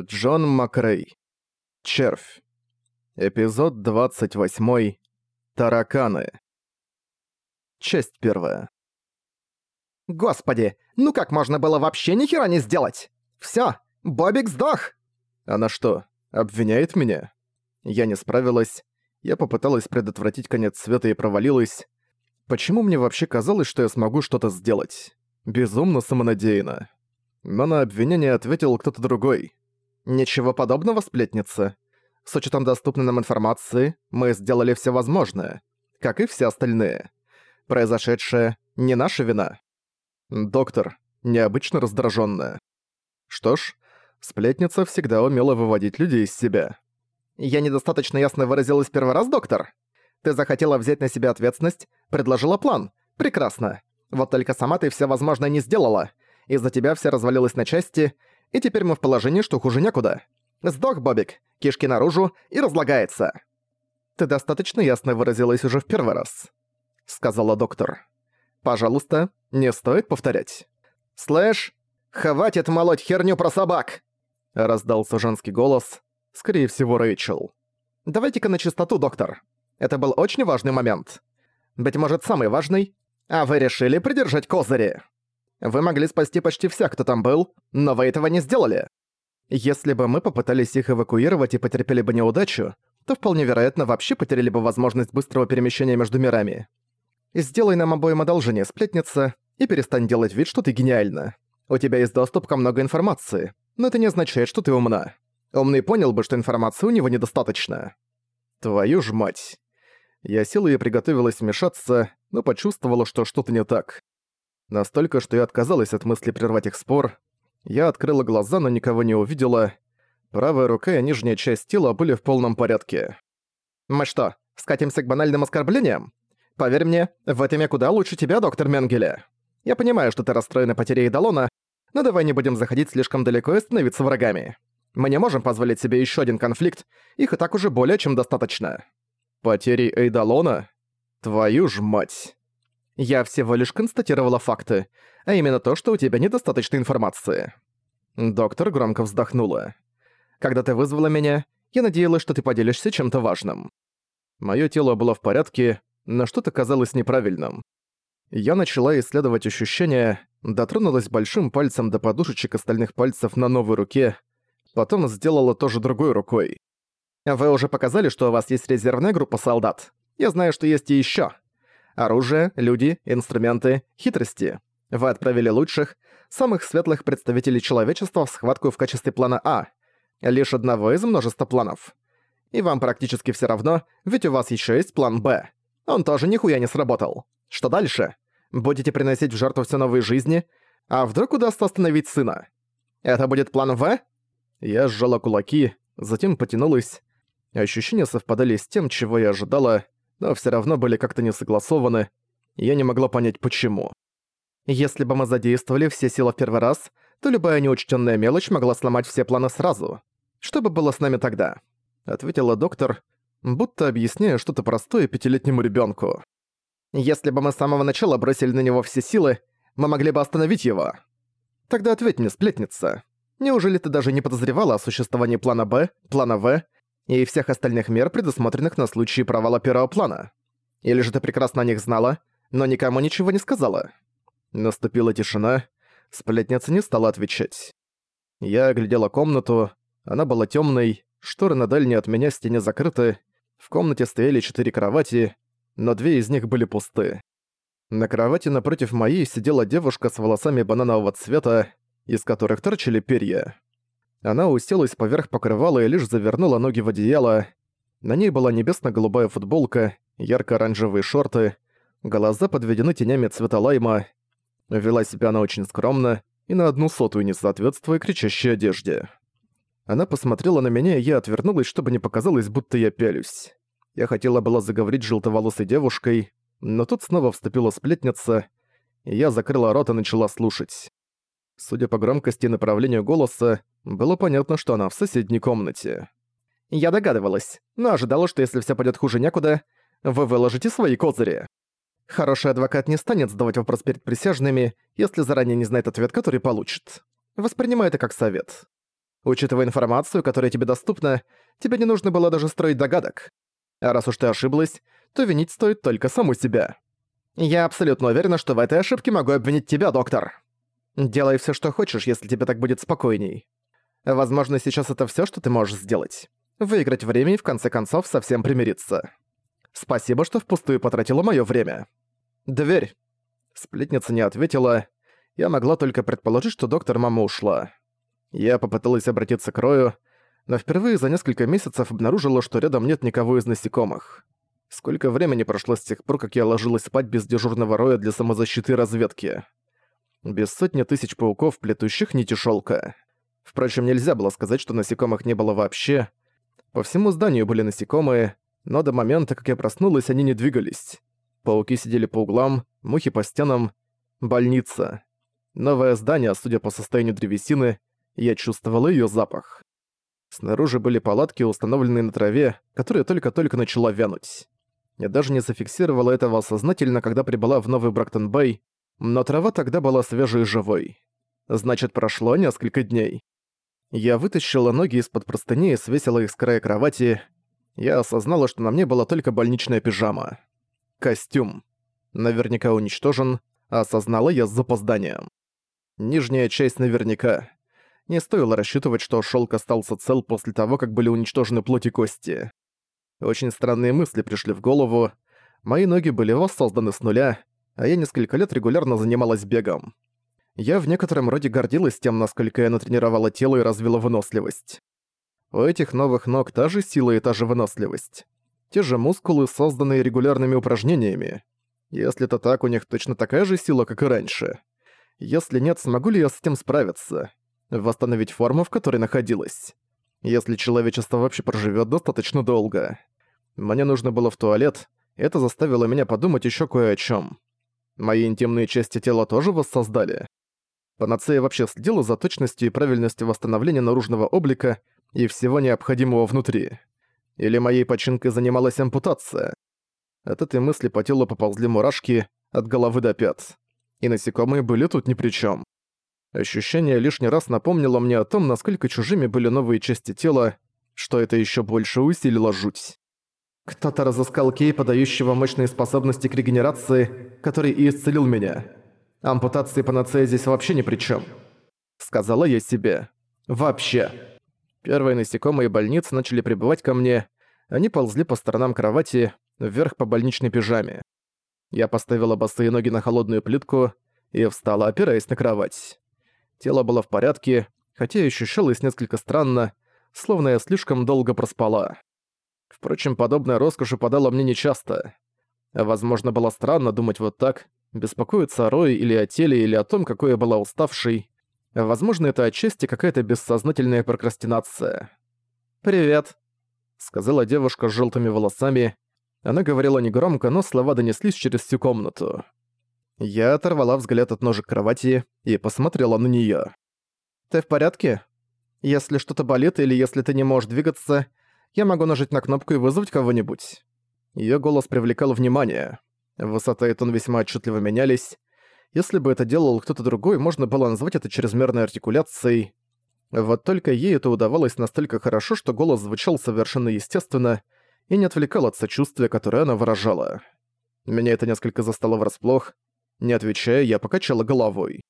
Джон Макрей. Червь. Эпизод 28. Тараканы. Часть первая. Господи, ну как можно было вообще ни хера не сделать? Всё, Бобик сдох! Она что, обвиняет меня? Я не справилась. Я попыталась предотвратить конец света и провалилась. Почему мне вообще казалось, что я смогу что-то сделать? Безумно самонадеянно. Но на обвинение ответил кто-то другой. Ничего подобного, сплетница. С учетом доступной нам информации, мы сделали все возможное, как и все остальные. Произошедшее не наша вина. Доктор, необычно раздраженная. Что ж, сплетница всегда умела выводить людей из себя. Я недостаточно ясно выразилась первый раз, доктор? Ты захотела взять на себя ответственность, предложила план. Прекрасно. Вот только сама ты все возможное не сделала. Из-за тебя все развалилось на части, и теперь мы в положении, что хуже некуда. Сдох, Бобик, кишки наружу и разлагается. Ты достаточно ясно выразилась уже в первый раз, сказала доктор. Пожалуйста, не стоит повторять. Слэш, хватит молоть херню про собак! Раздался женский голос, скорее всего, Рэйчел. Давайте-ка на чистоту, доктор. Это был очень важный момент. Быть может, самый важный. А вы решили придержать козыри. Вы могли спасти почти всех, кто там был, но вы этого не сделали. Если бы мы попытались их эвакуировать и потерпели бы неудачу, то вполне вероятно вообще потеряли бы возможность быстрого перемещения между мирами. Сделай нам обоим одолжение, сплетница, и перестань делать вид, что ты гениальна. У тебя есть доступ ко много информации, но это не означает, что ты умна. Умный понял бы, что информации у него недостаточно. Твою ж мать. Я села и приготовилась вмешаться, но почувствовала, что что-то не так. Настолько, что я отказалась от мысли прервать их спор. Я открыла глаза, но никого не увидела. Правая рука и нижняя часть тела были в полном порядке. «Мы что, скатимся к банальным оскорблениям? Поверь мне, в этом я куда лучше тебя, доктор Менгеле. Я понимаю, что ты расстроена потерей Эдалона, но давай не будем заходить слишком далеко и становиться врагами. Мы не можем позволить себе еще один конфликт, их и так уже более чем достаточно». «Потери Эйдалона? Твою ж мать!» Я всего лишь констатировала факты, а именно то, что у тебя недостаточно информации». Доктор громко вздохнула. «Когда ты вызвала меня, я надеялась, что ты поделишься чем-то важным». Моё тело было в порядке, но что-то казалось неправильным. Я начала исследовать ощущения, дотронулась большим пальцем до подушечек остальных пальцев на новой руке, потом сделала то же другой рукой. «Вы уже показали, что у вас есть резервная группа солдат. Я знаю, что есть и ещё. Оружие, люди, инструменты, хитрости. Вы отправили лучших, самых светлых представителей человечества в схватку в качестве плана А. Лишь одного из множества планов. И вам практически все равно, ведь у вас еще есть план Б. Он тоже нихуя не сработал. Что дальше? Будете приносить в жертву все новые жизни? А вдруг удастся остановить сына? Это будет план В? Я сжала кулаки, затем потянулась. Ощущения совпадали с тем, чего я ожидала но все равно были как-то не согласованы, я не могла понять почему. Если бы мы задействовали все силы в первый раз, то любая неучтенная мелочь могла сломать все планы сразу. Что бы было с нами тогда? Ответила доктор, будто объясняя что-то простое пятилетнему ребенку. Если бы мы с самого начала бросили на него все силы, мы могли бы остановить его. Тогда ответь мне, сплетница. Неужели ты даже не подозревала о существовании плана Б, плана В и всех остальных мер, предусмотренных на случай провала первого плана? Или же ты прекрасно о них знала, но никому ничего не сказала?» Наступила тишина, сплетница не стала отвечать. Я оглядела комнату, она была темной, шторы на дальней от меня стене закрыты, в комнате стояли четыре кровати, но две из них были пусты. На кровати напротив моей сидела девушка с волосами бананового цвета, из которых торчали перья. Она уселась поверх покрывала и лишь завернула ноги в одеяло. На ней была небесно-голубая футболка, ярко-оранжевые шорты, глаза подведены тенями цвета лайма. Вела себя она очень скромно и на одну сотую не соответствуя кричащей одежде. Она посмотрела на меня, и я отвернулась, чтобы не показалось, будто я пялюсь. Я хотела была заговорить с желтоволосой девушкой, но тут снова вступила сплетница, и я закрыла рот и начала слушать. Судя по громкости и направлению голоса, было понятно, что она в соседней комнате. «Я догадывалась, но ожидала, что если все пойдет хуже некуда, вы выложите свои козыри. Хороший адвокат не станет задавать вопрос перед присяжными, если заранее не знает ответ, который получит. Воспринимай это как совет. Учитывая информацию, которая тебе доступна, тебе не нужно было даже строить догадок. А раз уж ты ошиблась, то винить стоит только саму себя. Я абсолютно уверена, что в этой ошибке могу обвинить тебя, доктор. Делай все, что хочешь, если тебе так будет спокойней. Возможно, сейчас это все, что ты можешь сделать. Выиграть время и в конце концов совсем примириться. Спасибо, что впустую потратила мое время. Дверь. Сплетница не ответила. Я могла только предположить, что доктор мама ушла. Я попыталась обратиться к Рою, но впервые за несколько месяцев обнаружила, что рядом нет никого из насекомых. Сколько времени прошло с тех пор, как я ложилась спать без дежурного Роя для самозащиты и разведки? Без сотни тысяч пауков, плетущих нити шелка. Впрочем, нельзя было сказать, что насекомых не было вообще. По всему зданию были насекомые, но до момента, как я проснулась, они не двигались. Пауки сидели по углам, мухи по стенам. Больница. Новое здание, судя по состоянию древесины, я чувствовала её запах. Снаружи были палатки, установленные на траве, которая только-только начала вянуть. Я даже не зафиксировала этого сознательно, когда прибыла в Новый Брактон-Бэй, но трава тогда была свежей и живой. Значит, прошло несколько дней. Я вытащила ноги из-под простыни и свесила их с края кровати. Я осознала, что на мне была только больничная пижама. Костюм. Наверняка уничтожен, осознала я с запозданием. Нижняя часть наверняка. Не стоило рассчитывать, что шелк остался цел после того, как были уничтожены плоть и кости. Очень странные мысли пришли в голову. Мои ноги были воссозданы с нуля, а я несколько лет регулярно занималась бегом. Я в некотором роде гордилась тем, насколько я натренировала тело и развила выносливость. У этих новых ног та же сила и та же выносливость. Те же мускулы, созданные регулярными упражнениями. Если это так, у них точно такая же сила, как и раньше. Если нет, смогу ли я с этим справиться? восстановить форму, в которой находилась. Если человечество вообще проживет достаточно долго. Мне нужно было в туалет, это заставило меня подумать еще кое о чем. Мои интимные части тела тоже воссоздали. Панацея вообще следила за точностью и правильностью восстановления наружного облика и всего необходимого внутри. Или моей починкой занималась ампутация. От этой мысли по телу поползли мурашки от головы до пят. И насекомые были тут ни при чем. Ощущение лишний раз напомнило мне о том, насколько чужими были новые части тела, что это еще больше усилило жуть. Кто-то разыскал Кей, подающего мощные способности к регенерации, который и исцелил меня. Ампутации панацея здесь вообще ни при чем. Сказала я себе. Вообще. Первые насекомые больницы начали прибывать ко мне. Они ползли по сторонам кровати, вверх по больничной пижаме. Я поставила босые ноги на холодную плитку и встала, опираясь на кровать. Тело было в порядке, хотя и ощущалось несколько странно, словно я слишком долго проспала. Впрочем, подобная роскошь упадала мне нечасто. Возможно, было странно думать вот так, беспокоиться о Рое или о теле, или о том, какой я была уставшей. Возможно, это отчасти какая-то бессознательная прокрастинация. «Привет», — сказала девушка с желтыми волосами. Она говорила негромко, но слова донеслись через всю комнату. Я оторвала взгляд от ножек кровати и посмотрела на неё. «Ты в порядке? Если что-то болит или если ты не можешь двигаться, я могу нажать на кнопку и вызвать кого-нибудь». Её голос привлекал внимание. Высота и тон весьма отчетливо менялись. Если бы это делал кто-то другой, можно было назвать это чрезмерной артикуляцией. Вот только ей это удавалось настолько хорошо, что голос звучал совершенно естественно и не отвлекал от сочувствия, которое она выражала. Меня это несколько застало врасплох, не отвечая, я покачала головой.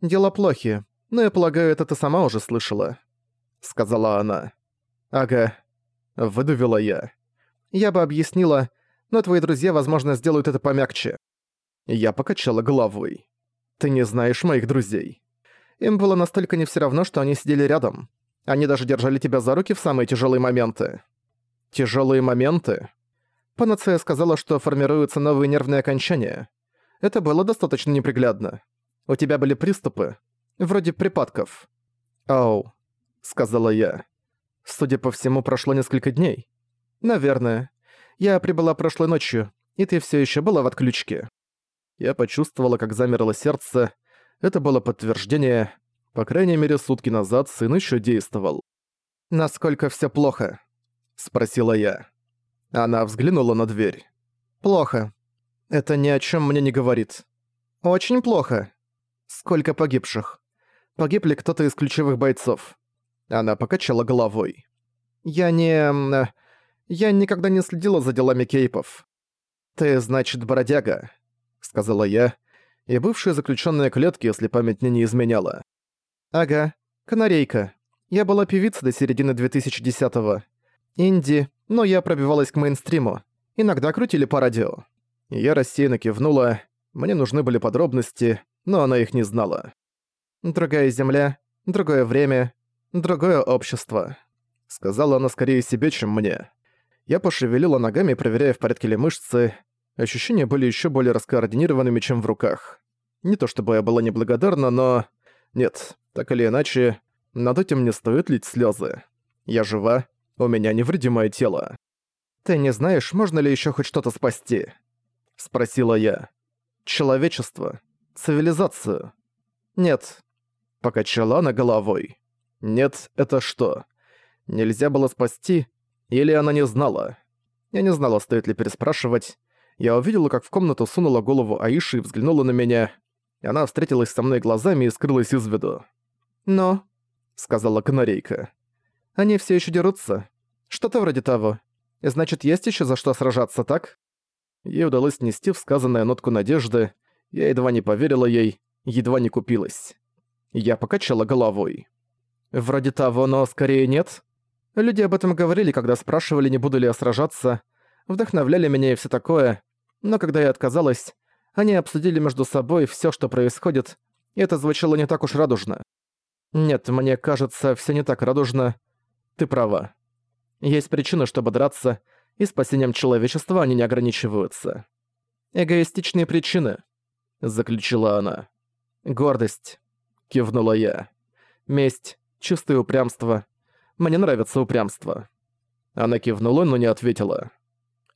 «Дела плохи, но я полагаю, это ты сама уже слышала», — сказала она. «Ага», — выдавила я. «Я бы объяснила, но твои друзья, возможно, сделают это помягче». Я покачала головой. «Ты не знаешь моих друзей. Им было настолько не все равно, что они сидели рядом. Они даже держали тебя за руки в самые тяжелые моменты». Тяжелые моменты?» Панацея сказала, что формируются новые нервные окончания. Это было достаточно неприглядно. У тебя были приступы, вроде припадков. «Ау», — сказала я. «Судя по всему, прошло несколько дней». «Наверное. Я прибыла прошлой ночью, и ты все еще была в отключке». Я почувствовала, как замерло сердце. Это было подтверждение. По крайней мере, сутки назад сын еще действовал. «Насколько все плохо?» — спросила я. Она взглянула на дверь. «Плохо. Это ни о чем мне не говорит. Очень плохо. Сколько погибших? Погиб ли кто-то из ключевых бойцов? Она покачала головой. «Я не... Я никогда не следила за делами кейпов. Ты, значит, бродяга», — сказала я, и бывшая заключенная клетки, если память мне не изменяла. «Ага, канарейка. Я была певицей до середины 2010-го. Инди, но я пробивалась к мейнстриму. Иногда крутили по радио». Я рассеянно кивнула. Мне нужны были подробности, но она их не знала. «Другая земля, другое время, другое общество», — сказала она скорее себе, чем мне. Я пошевелила ногами, проверяя, в порядке ли мышцы. Ощущения были еще более раскоординированными, чем в руках. Не то чтобы я была неблагодарна, но... Нет, так или иначе, над этим не стоит лить слезы. Я жива, у меня невредимое тело. «Ты не знаешь, можно ли еще хоть что-то спасти?» — спросила я. «Человечество. Цивилизацию». «Нет». Покачала она головой. «Нет, это что? Нельзя было спасти? Или она не знала?» Я не знала, стоит ли переспрашивать. Я увидела, как в комнату сунула голову Аиши и взглянула на меня. Она встретилась со мной глазами и скрылась из виду. «Но», — сказала канарейка, — «они все еще дерутся. Что-то вроде того. Значит, есть еще за что сражаться, так?» Ей удалось нести в сказанное нотку надежды. Я едва не поверила ей, едва не купилась. Я покачала головой. «Вроде того, но скорее нет. Люди об этом говорили, когда спрашивали, не буду ли я сражаться, вдохновляли меня и все такое, но когда я отказалась, они обсудили между собой все, что происходит, и это звучало не так уж радужно. Нет, мне кажется, все не так радужно. Ты права. Есть причины, чтобы драться, и спасением человечества они не ограничиваются. Эгоистичные причины, заключила она. Гордость, кивнула я. Месть, чистое упрямство, мне нравится упрямство». Она кивнула, но не ответила.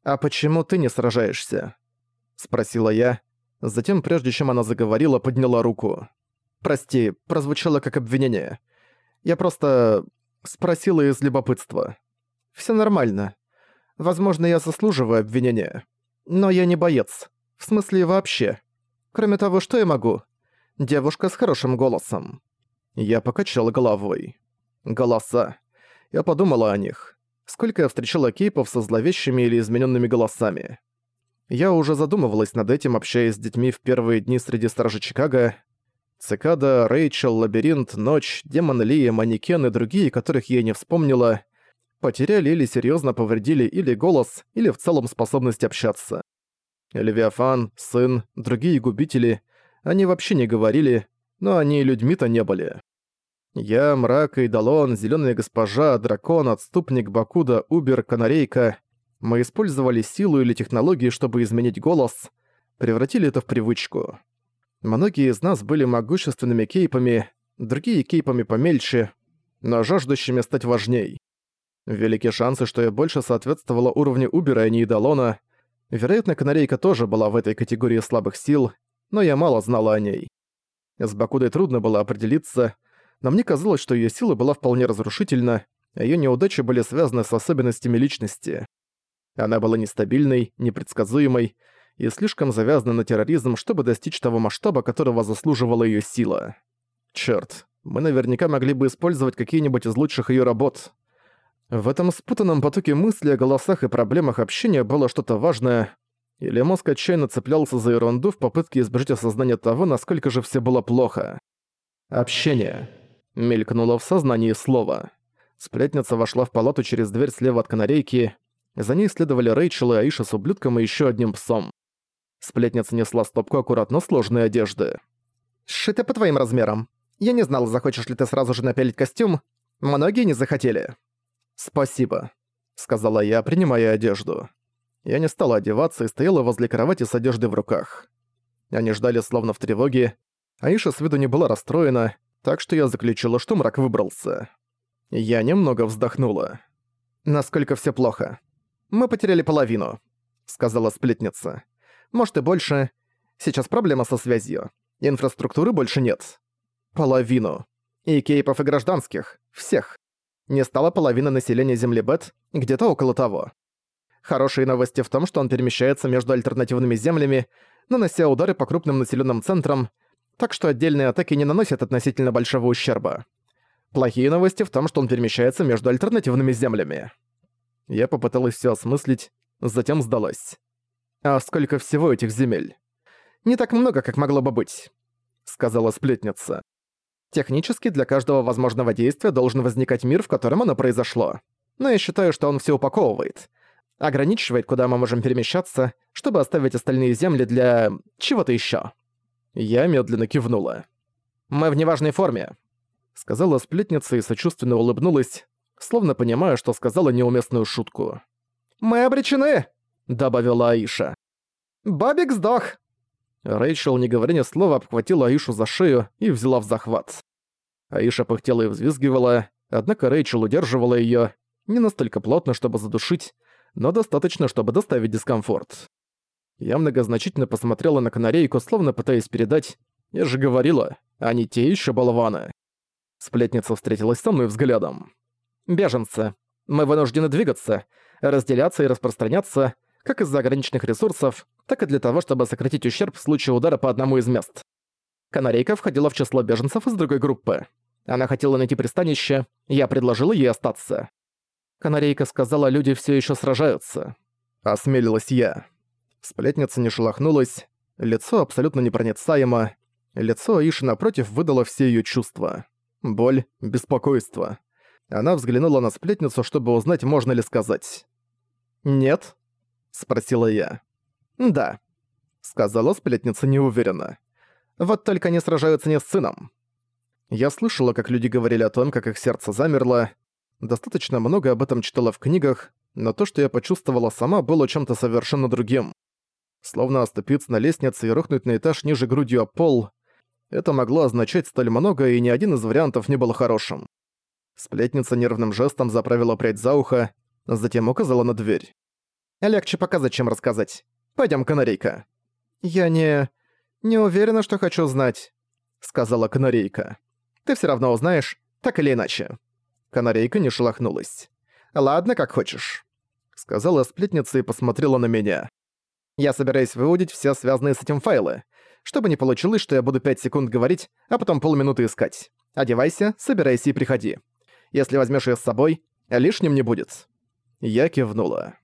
«А почему ты не сражаешься?» Спросила я. Затем, прежде чем она заговорила, подняла руку. «Прости, прозвучало как обвинение. Я просто... спросила из любопытства. Всё нормально. Возможно, я заслуживаю обвинения. Но я не боец. В смысле, вообще. Кроме того, что я могу? Девушка с хорошим голосом». Я покачала головой. Голоса. Я подумала о них. Сколько я встречала кейпов со зловещими или измененными голосами. Я уже задумывалась над этим, общаясь с детьми в первые дни среди стражи Чикаго. Цикада, Рэйчел, Лабиринт, Ночь, Демон Лия, Манекен и другие, которых я не вспомнила, потеряли или серьезно повредили или голос, или в целом способность общаться. Левиафан, Сын, другие губители, они вообще не говорили, но они людьми-то не были. Я, Мрак, Эйдалон, Зелёная Госпожа, Дракон, Отступник, Бакуда, Убер, Канарейка. Мы использовали силу или технологии, чтобы изменить голос, превратили это в привычку. Многие из нас были могущественными кейпами, другие кейпами помельче, но жаждущими стать важней. Велики шансы, что я больше соответствовала уровню Убера, а не Идалона. Вероятно, Канарейка тоже была в этой категории слабых сил, но я мало знала о ней. С Бакудой трудно было определиться, но мне казалось, что её сила была вполне разрушительна, а её неудачи были связаны с особенностями личности. Она была нестабильной, непредсказуемой и слишком завязана на терроризм, чтобы достичь того масштаба, которого заслуживала её сила. Чёрт, мы наверняка могли бы использовать какие-нибудь из лучших её работ. В этом спутанном потоке мыслей о голосах и проблемах общения было что-то важное, или мозг отчаянно цеплялся за ерунду в попытке избежать осознания того, насколько же все было плохо. Общение. Мелькнуло в сознании слово. Сплетница вошла в палату через дверь слева от канарейки. За ней следовали Рэйчел и Аиша с ублюдком и еще одним псом. Сплетница несла стопку аккуратно сложной одежды. «Сшито по твоим размерам. Я не знал, захочешь ли ты сразу же напялить костюм. Многие не захотели». «Спасибо», — сказала я, принимая одежду. Я не стала одеваться и стояла возле кровати с одеждой в руках. Они ждали словно в тревоге. Аиша с виду не была расстроена, так что я заключила, что мрак выбрался. Я немного вздохнула. «Насколько все плохо?» «Мы потеряли половину», — сказала сплетница. «Может и больше. Сейчас проблема со связью. Инфраструктуры больше нет». «Половину. И кейпов, и гражданских. Всех. Не стало половины населения Земли Бет, где-то около того. Хорошие новости в том, что он перемещается между альтернативными землями, нанося удары по крупным населенным центрам, так что отдельные атаки не наносят относительно большого ущерба. Плохие новости в том, что он перемещается между альтернативными землями. Я попыталась все осмыслить, затем сдалась. А сколько всего этих земель? Не так много, как могло бы быть, сказала сплетница. Технически для каждого возможного действия должен возникать мир, в котором оно произошло. Но я считаю, что он все упаковывает. Ограничивает, куда мы можем перемещаться, чтобы оставить остальные земли для... чего-то еще. Я медленно кивнула. «Мы в неважной форме», — сказала сплетница и сочувственно улыбнулась, словно понимая, что сказала неуместную шутку. «Мы обречены!» — добавила Аиша. «Бабик сдох!» Рэйчел, не говоря ни слова, обхватила Аишу за шею и взяла в захват. Аиша пыхтела и взвизгивала, однако Рэйчел удерживала её не настолько плотно, чтобы задушить, но достаточно, чтобы доставить дискомфорт. Я многозначительно посмотрела на канарейку, словно пытаясь передать «Я же говорила, они те ещё болваны». Сплетница встретилась со мной взглядом. «Беженцы. Мы вынуждены двигаться, разделяться и распространяться, как из-за ограниченных ресурсов, так и для того, чтобы сократить ущерб в случае удара по одному из мест. Канарейка входила в число беженцев из другой группы. Она хотела найти пристанище, я предложила ей остаться. Канарейка сказала, люди все еще сражаются. Осмелилась я. Сплетница не шелохнулась, лицо абсолютно непроницаемо, лицо Аиши напротив выдало все ее чувства. Боль, беспокойство. Она взглянула на сплетницу, чтобы узнать, можно ли сказать. «Нет?» — спросила я. «Да», — сказала сплетница неуверенно. «Вот только они сражаются не с сыном». Я слышала, как люди говорили о том, как их сердце замерло. Достаточно много об этом читала в книгах, но то, что я почувствовала сама, было чем-то совершенно другим. Словно оступиться на лестнице и рухнуть на этаж ниже грудью о пол. Это могло означать столь много, и ни один из вариантов не был хорошим. Сплетница нервным жестом заправила прядь за ухо, затем указала на дверь. «Легче показать, чем рассказать. Пойдем, канарейка». «Я не... не уверена, что хочу знать», — сказала канарейка. «Ты все равно узнаешь, так или иначе». Канарейка не шелохнулась. «Ладно, как хочешь», — сказала сплетница и посмотрела на меня. «Я собираюсь выудить все связанные с этим файлы, чтобы не получилось, что я буду пять секунд говорить, а потом полминуты искать. Одевайся, собирайся и приходи. Если возьмешь ее с собой, лишним не будет». Я кивнула.